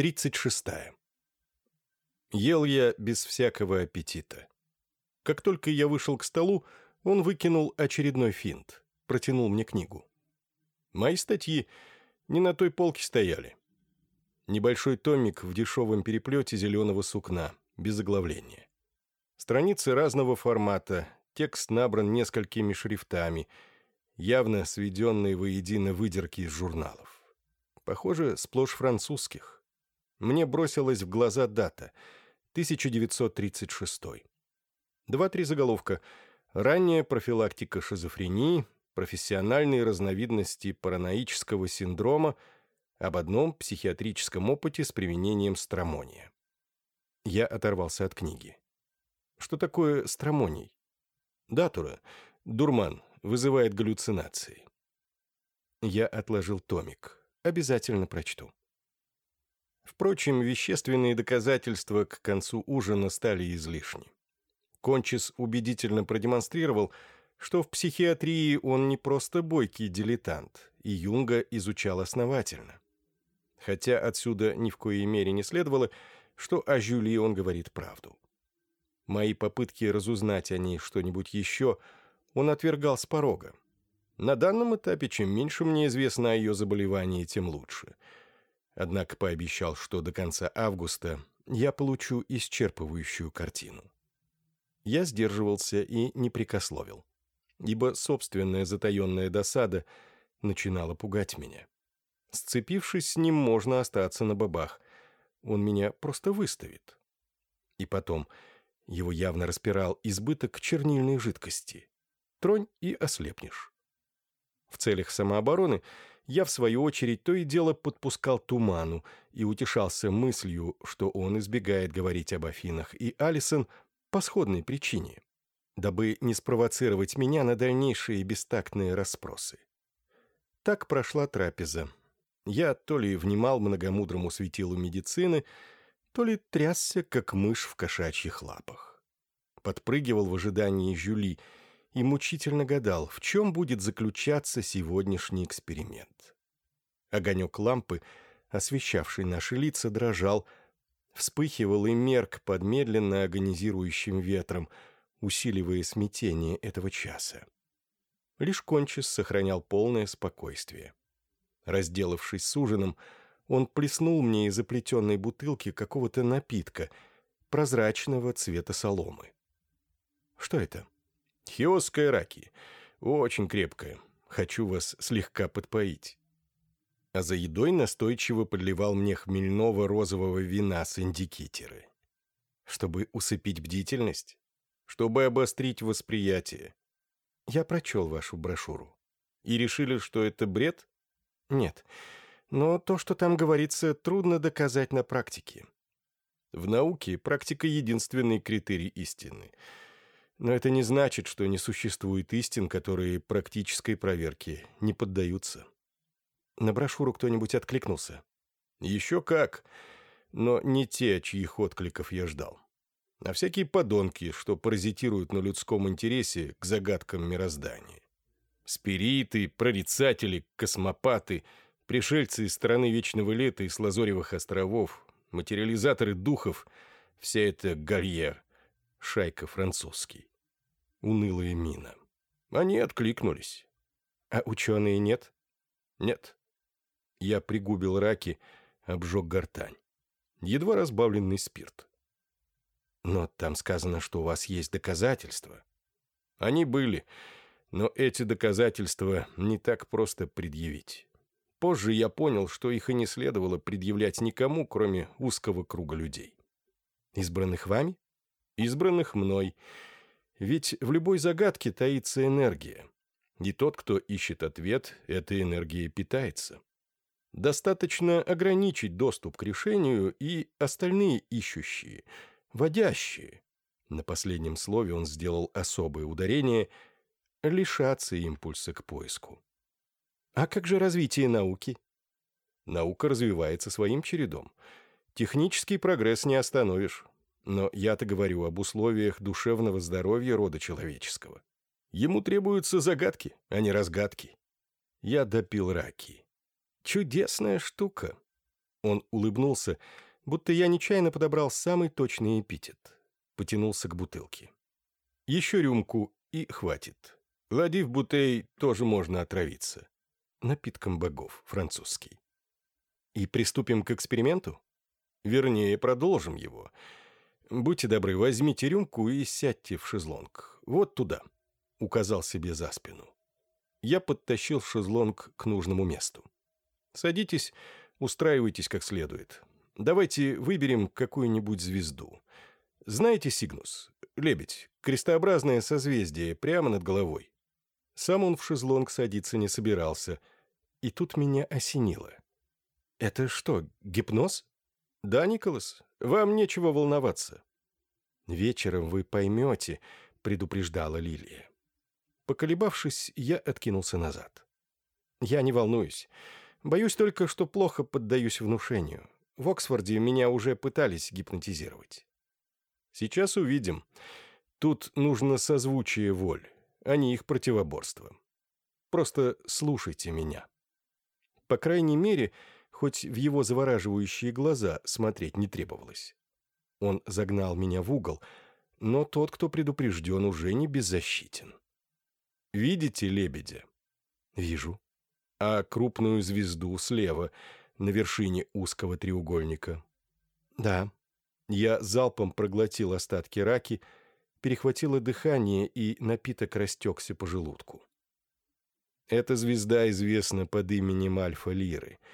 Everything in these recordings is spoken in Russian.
36. Ел я без всякого аппетита. Как только я вышел к столу, он выкинул очередной финт, протянул мне книгу. Мои статьи не на той полке стояли. Небольшой томик в дешевом переплете зеленого сукна, без оглавления. Страницы разного формата, текст набран несколькими шрифтами, явно сведенные воедино выдерки из журналов. Похоже, сплошь французских. Мне бросилась в глаза дата — 1936. Два-три заголовка. Ранняя профилактика шизофрении, профессиональные разновидности параноического синдрома, об одном психиатрическом опыте с применением стромония. Я оторвался от книги. Что такое стромоний? Датура, дурман, вызывает галлюцинации. Я отложил томик. Обязательно прочту. Впрочем, вещественные доказательства к концу ужина стали излишни. Кончис убедительно продемонстрировал, что в психиатрии он не просто бойкий дилетант, и Юнга изучал основательно. Хотя отсюда ни в коей мере не следовало, что о Жюли он говорит правду. Мои попытки разузнать о ней что-нибудь еще он отвергал с порога. На данном этапе, чем меньше мне известно о ее заболевании, тем лучше. Однако пообещал, что до конца августа я получу исчерпывающую картину. Я сдерживался и не прикословил, ибо собственная затаенная досада начинала пугать меня. Сцепившись с ним, можно остаться на бабах. Он меня просто выставит. И потом, его явно распирал избыток чернильной жидкости. Тронь и ослепнешь. В целях самообороны я, в свою очередь, то и дело подпускал туману и утешался мыслью, что он избегает говорить об Афинах и Алисон по сходной причине, дабы не спровоцировать меня на дальнейшие бестактные расспросы. Так прошла трапеза. Я то ли внимал многомудрому светилу медицины, то ли трясся, как мышь в кошачьих лапах. Подпрыгивал в ожидании Жюли — и мучительно гадал, в чем будет заключаться сегодняшний эксперимент. Огонек лампы, освещавший наши лица, дрожал, вспыхивал и мерк под медленно агонизирующим ветром, усиливая смятение этого часа. Лишь Кончис сохранял полное спокойствие. Разделавшись с ужином, он плеснул мне из заплетенной бутылки какого-то напитка, прозрачного цвета соломы. «Что это?» Хиосская раки. Очень крепкая. Хочу вас слегка подпоить. А за едой настойчиво подливал мне хмельного розового вина с индикитеры. Чтобы усыпить бдительность? Чтобы обострить восприятие? Я прочел вашу брошюру. И решили, что это бред? Нет. Но то, что там говорится, трудно доказать на практике. В науке практика — единственный критерий истины — но это не значит, что не существует истин, которые практической проверке не поддаются. На брошюру кто-нибудь откликнулся? Еще как, но не те, чьих откликов я ждал. А всякие подонки, что паразитируют на людском интересе к загадкам мироздания. Спириты, прорицатели, космопаты, пришельцы из страны Вечного Лета и с Лазоревых островов, материализаторы духов — вся эта гарьер, шайка французский унылая мина. Они откликнулись. А ученые нет? Нет. Я пригубил раки, обжег гортань. Едва разбавленный спирт. Но там сказано, что у вас есть доказательства. Они были, но эти доказательства не так просто предъявить. Позже я понял, что их и не следовало предъявлять никому, кроме узкого круга людей. Избранных вами? Избранных мной — ведь в любой загадке таится энергия. И тот, кто ищет ответ, этой энергией питается. Достаточно ограничить доступ к решению, и остальные ищущие, водящие, на последнем слове он сделал особое ударение, лишаться импульса к поиску. А как же развитие науки? Наука развивается своим чередом. Технический прогресс не остановишь. Но я-то говорю об условиях душевного здоровья рода человеческого. Ему требуются загадки, а не разгадки. Я допил раки. Чудесная штука. Он улыбнулся, будто я нечаянно подобрал самый точный эпитет. Потянулся к бутылке. Еще рюмку и хватит. Ладив бутей тоже можно отравиться. Напитком богов, французский. И приступим к эксперименту? Вернее, продолжим его. Будьте добры, возьмите рюмку и сядьте в шезлонг. Вот туда. Указал себе за спину. Я подтащил шезлонг к нужному месту. Садитесь, устраивайтесь как следует. Давайте выберем какую-нибудь звезду. Знаете Сигнус? Лебедь. Крестообразное созвездие прямо над головой. Сам он в шезлонг садиться не собирался. И тут меня осенило. «Это что, гипноз?» «Да, Николас, вам нечего волноваться». «Вечером вы поймете», — предупреждала Лилия. Поколебавшись, я откинулся назад. «Я не волнуюсь. Боюсь только, что плохо поддаюсь внушению. В Оксфорде меня уже пытались гипнотизировать». «Сейчас увидим. Тут нужно созвучие воль, а не их противоборство. Просто слушайте меня». По крайней мере, хоть в его завораживающие глаза смотреть не требовалось. Он загнал меня в угол, но тот, кто предупрежден, уже не беззащитен. «Видите лебедя?» «Вижу». «А крупную звезду слева, на вершине узкого треугольника?» «Да». Я залпом проглотил остатки раки, перехватило дыхание, и напиток растекся по желудку. Эта звезда известна под именем Альфа-Лиры —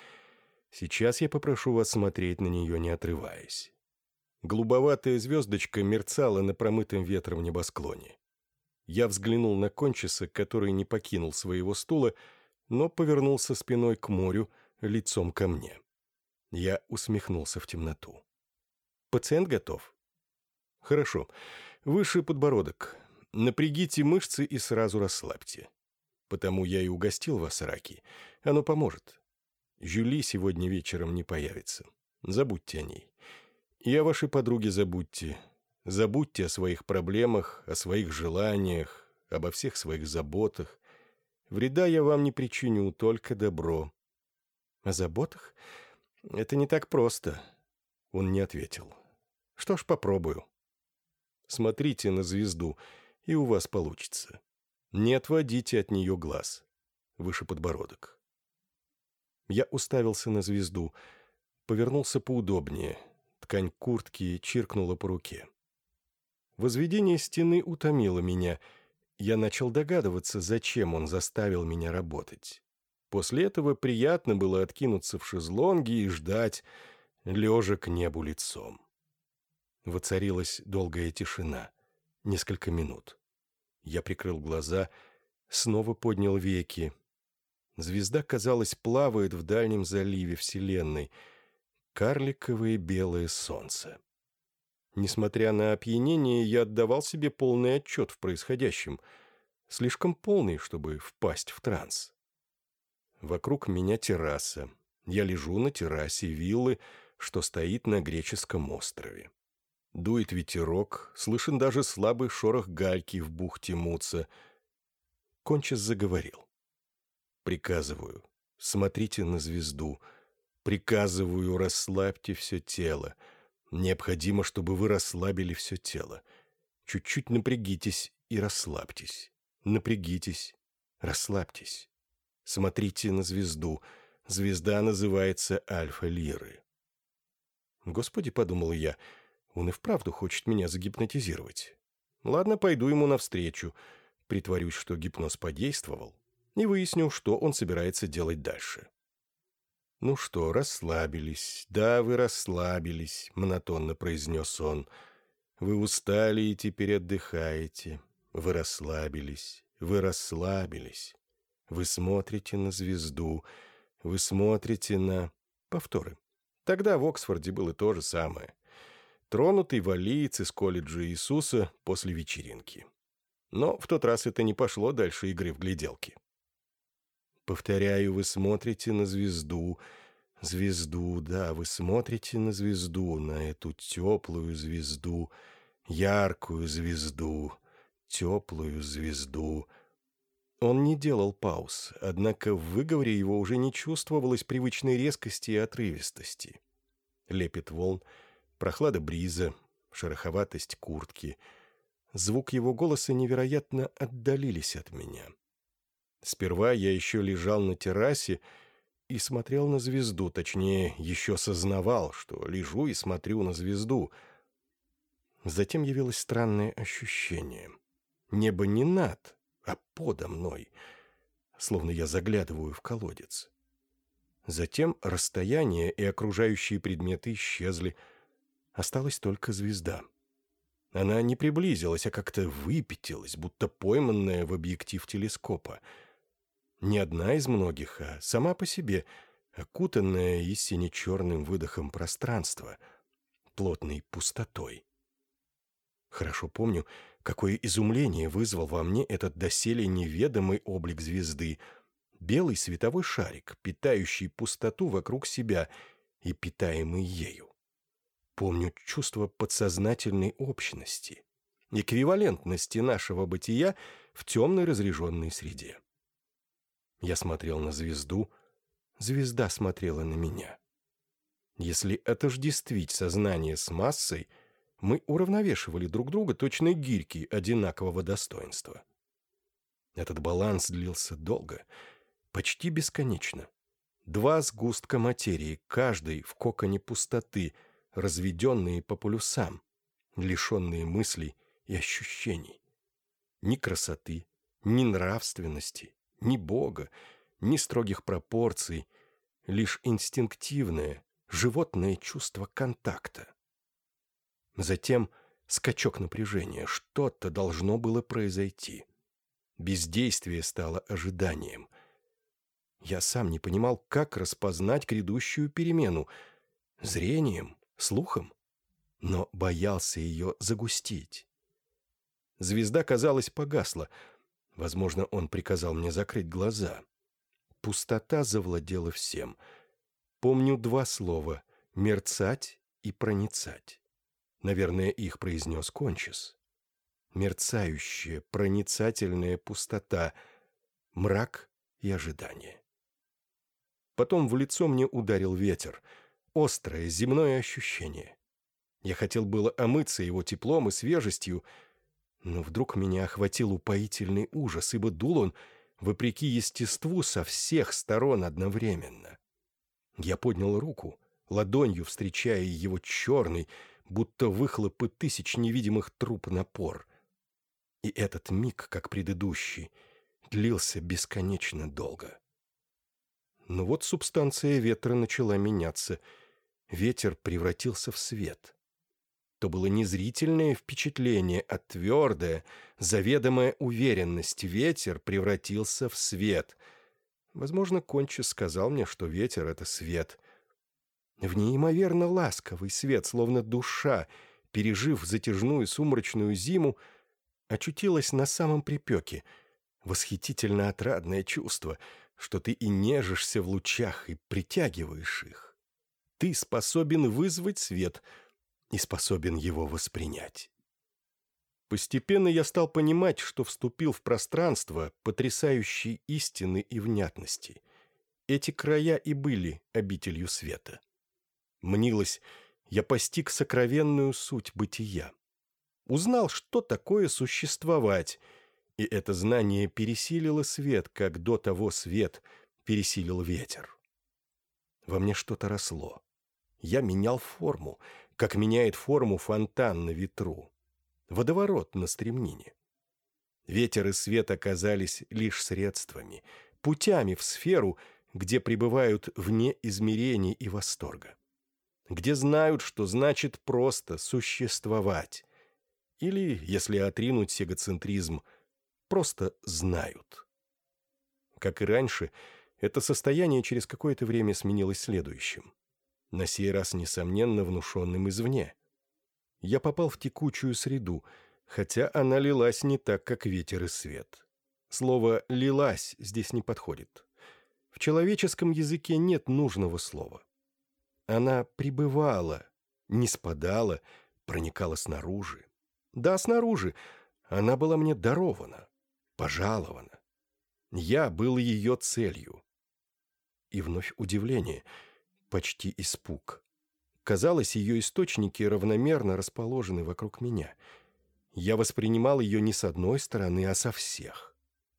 Сейчас я попрошу вас смотреть на нее, не отрываясь. Голубоватая звездочка мерцала на промытом ветром небосклоне. Я взглянул на Кончиса, который не покинул своего стула, но повернулся спиной к морю, лицом ко мне. Я усмехнулся в темноту. «Пациент готов?» «Хорошо. Выше подбородок. Напрягите мышцы и сразу расслабьте. Потому я и угостил вас раки. Оно поможет. Жюли сегодня вечером не появится. Забудьте о ней. И о вашей подруге забудьте. Забудьте о своих проблемах, о своих желаниях, обо всех своих заботах. Вреда я вам не причиню, только добро. О заботах? Это не так просто. Он не ответил. Что ж, попробую. Смотрите на звезду, и у вас получится. Не отводите от нее глаз. Выше подбородок. Я уставился на звезду, повернулся поудобнее. Ткань куртки чиркнула по руке. Возведение стены утомило меня. Я начал догадываться, зачем он заставил меня работать. После этого приятно было откинуться в шезлонге и ждать, лежа к небу лицом. Воцарилась долгая тишина. Несколько минут. Я прикрыл глаза, снова поднял веки, Звезда, казалось, плавает в дальнем заливе Вселенной. Карликовое белое солнце. Несмотря на опьянение, я отдавал себе полный отчет в происходящем. Слишком полный, чтобы впасть в транс. Вокруг меня терраса. Я лежу на террасе виллы, что стоит на греческом острове. Дует ветерок, слышен даже слабый шорох гальки в бухте Муца. Кончис заговорил. Приказываю, смотрите на звезду. Приказываю, расслабьте все тело. Необходимо, чтобы вы расслабили все тело. Чуть-чуть напрягитесь и расслабьтесь. Напрягитесь, расслабьтесь. Смотрите на звезду. Звезда называется Альфа-Лиры. Господи, подумал я, он и вправду хочет меня загипнотизировать. Ладно, пойду ему навстречу. Притворюсь, что гипноз подействовал и выясню, что он собирается делать дальше. «Ну что, расслабились. Да, вы расслабились», — монотонно произнес он. «Вы устали и теперь отдыхаете. Вы расслабились. Вы расслабились. Вы смотрите на звезду. Вы смотрите на...» Повторы. Тогда в Оксфорде было то же самое. Тронутый валиец из колледжа Иисуса после вечеринки. Но в тот раз это не пошло дальше игры в гляделки. Повторяю, вы смотрите на звезду. Звезду, да, вы смотрите на звезду, на эту теплую звезду, яркую звезду, теплую звезду. Он не делал пауз, однако в выговоре его уже не чувствовалось привычной резкости и отрывистости. Лепет волн, прохлада бриза, шероховатость куртки. Звук его голоса невероятно отдалились от меня. Сперва я еще лежал на террасе и смотрел на звезду, точнее, еще сознавал, что лежу и смотрю на звезду. Затем явилось странное ощущение. Небо не над, а подо мной, словно я заглядываю в колодец. Затем расстояние и окружающие предметы исчезли. Осталась только звезда. Она не приблизилась, а как-то выпятилась, будто пойманная в объектив телескопа. Не одна из многих, а сама по себе, окутанная истине черным выдохом пространства, плотной пустотой. Хорошо помню, какое изумление вызвал во мне этот доселе неведомый облик звезды — белый световой шарик, питающий пустоту вокруг себя и питаемый ею. Помню чувство подсознательной общности, эквивалентности нашего бытия в темной разреженной среде. Я смотрел на звезду, звезда смотрела на меня. Если отождествить сознание с массой, мы уравновешивали друг друга точно гирьки одинакового достоинства. Этот баланс длился долго — почти бесконечно. Два сгустка материи, каждый в коконе пустоты, разведенные по полюсам, лишенные мыслей и ощущений. Ни красоты, ни нравственности, ни Бога, ни строгих пропорций, лишь инстинктивное, животное чувство контакта. Затем скачок напряжения, что-то должно было произойти. Бездействие стало ожиданием. Я сам не понимал, как распознать грядущую перемену. Зрением, слухом. Но боялся ее загустить. Звезда, казалось, погасла. Возможно, он приказал мне закрыть глаза. Пустота завладела всем. Помню два слова — мерцать и проницать. Наверное, их произнес Кончис. Мерцающая, проницательная пустота, мрак и ожидание. Потом в лицо мне ударил ветер. Острое, земное ощущение. Я хотел было омыться его теплом и свежестью, но вдруг меня охватил упоительный ужас, ибо дул он, вопреки естеству, со всех сторон одновременно. Я поднял руку, ладонью встречая его черный, будто выхлопы тысяч невидимых труб напор. И этот миг, как предыдущий, длился бесконечно долго. Но вот субстанция ветра начала меняться. Ветер превратился в свет. То было не зрительное впечатление, а твердая, заведомая уверенность. Ветер превратился в свет. Возможно, Кончи сказал мне, что ветер — это свет. В неимоверно ласковый свет, словно душа, пережив затяжную сумрачную зиму, очутилась на самом припеке. Восхитительно отрадное чувство — что ты и нежишься в лучах, и притягиваешь их. Ты способен вызвать свет и способен его воспринять. Постепенно я стал понимать, что вступил в пространство потрясающей истины и внятности. Эти края и были обителью света. Мнилось, я постиг сокровенную суть бытия. Узнал, что такое существовать — и это знание пересилило свет, как до того свет пересилил ветер. Во мне что-то росло. Я менял форму, как меняет форму фонтан на ветру. Водоворот на стремнине. Ветер и свет оказались лишь средствами, путями в сферу, где пребывают вне измерений и восторга. Где знают, что значит просто существовать. Или, если отринуть эгоцентризм – просто знают. Как и раньше, это состояние через какое-то время сменилось следующим. На сей раз, несомненно, внушенным извне. Я попал в текучую среду, хотя она лилась не так, как ветер и свет. Слово «лилась» здесь не подходит. В человеческом языке нет нужного слова. Она пребывала, не спадала, проникала снаружи. Да, снаружи. Она была мне дарована пожалована. Я был ее целью. И вновь удивление, почти испуг. Казалось, ее источники равномерно расположены вокруг меня. Я воспринимал ее не с одной стороны, а со всех.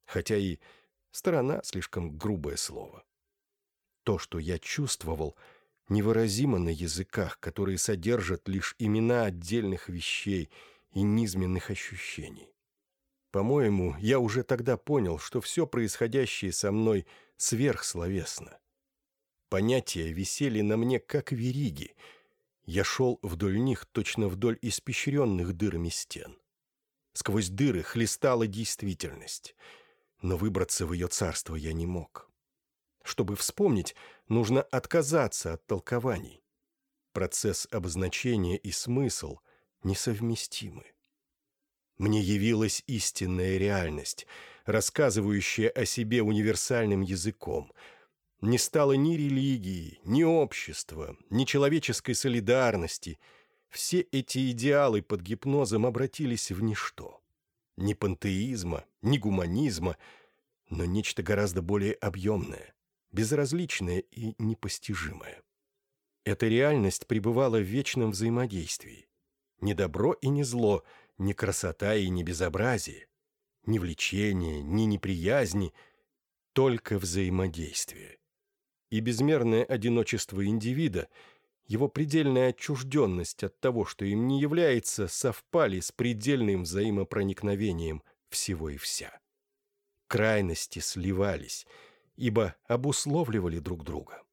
Хотя и «сторона» — слишком грубое слово. То, что я чувствовал, невыразимо на языках, которые содержат лишь имена отдельных вещей и низменных ощущений. По-моему, я уже тогда понял, что все происходящее со мной сверхсловесно. Понятия висели на мне, как вериги — я шел вдоль них, точно вдоль испещренных дырами стен. Сквозь дыры хлестала действительность, но выбраться в ее царство я не мог. Чтобы вспомнить, нужно отказаться от толкований. Процесс обозначения и смысл несовместимы. Мне явилась истинная реальность, рассказывающая о себе универсальным языком — не стало ни религии, ни общества, ни человеческой солидарности. Все эти идеалы под гипнозом обратились в ничто. Ни пантеизма, ни гуманизма, но нечто гораздо более объемное, безразличное и непостижимое. Эта реальность пребывала в вечном взаимодействии. Не добро и не зло, не красота и не безобразие, ни влечение, ни неприязни, только взаимодействие и безмерное одиночество индивида, его предельная отчужденность от того, что им не является, совпали с предельным взаимопроникновением всего и вся. Крайности сливались, ибо обусловливали друг друга.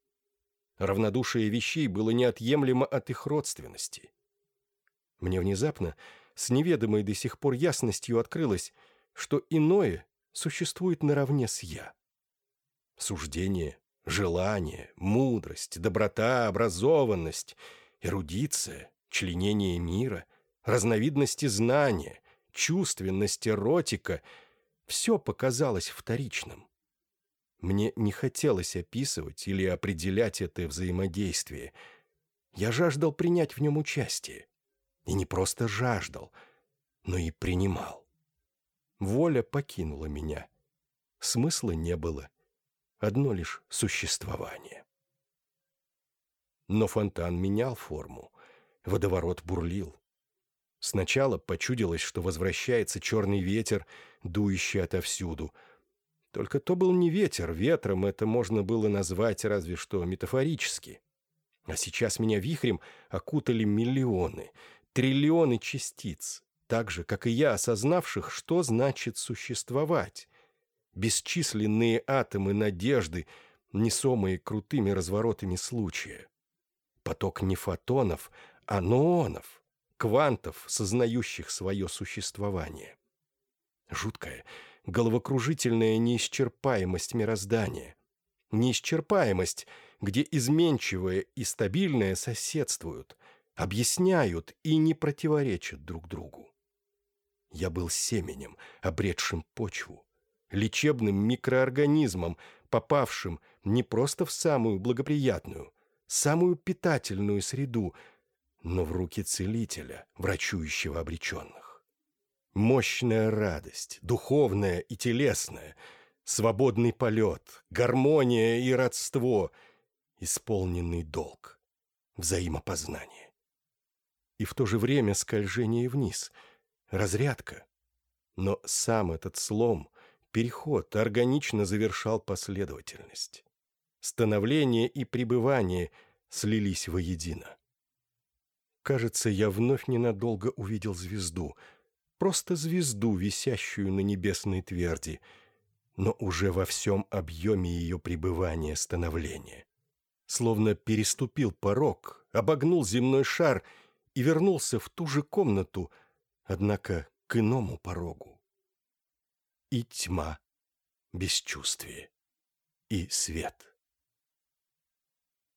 Равнодушие вещей было неотъемлемо от их родственности. Мне внезапно, с неведомой до сих пор ясностью открылось, что иное существует наравне с «я». Суждение, Желание, мудрость, доброта, образованность, эрудиция, членение мира, разновидности знания, чувственность, эротика — все показалось вторичным. Мне не хотелось описывать или определять это взаимодействие. Я жаждал принять в нем участие. И не просто жаждал, но и принимал. Воля покинула меня. Смысла не было одно лишь существование. Но фонтан менял форму, водоворот бурлил. Сначала почудилось, что возвращается черный ветер, дующий отовсюду. Только то был не ветер, ветром это можно было назвать разве что метафорически. А сейчас меня вихрем окутали миллионы, триллионы частиц, так же, как и я, осознавших, что значит существовать, бесчисленные атомы надежды, несомые крутыми разворотами случая. Поток не фотонов, а ноонов, квантов, сознающих свое существование. Жуткая, головокружительная неисчерпаемость мироздания. Неисчерпаемость, где изменчивое и стабильное соседствуют, объясняют и не противоречат друг другу. Я был семенем, обретшим почву лечебным микроорганизмом, попавшим не просто в самую благоприятную, самую питательную среду, но в руки целителя, врачующего обреченных. Мощная радость, духовная и телесная, свободный полет, гармония и родство, исполненный долг, взаимопознание. И в то же время скольжение вниз, разрядка. Но сам этот слом Переход органично завершал последовательность. Становление и пребывание слились воедино. Кажется, я вновь ненадолго увидел звезду, просто звезду, висящую на небесной тверди, но уже во всем объеме ее пребывания становления. Словно переступил порог, обогнул земной шар и вернулся в ту же комнату, однако к иному порогу и тьма, бесчувствие и свет.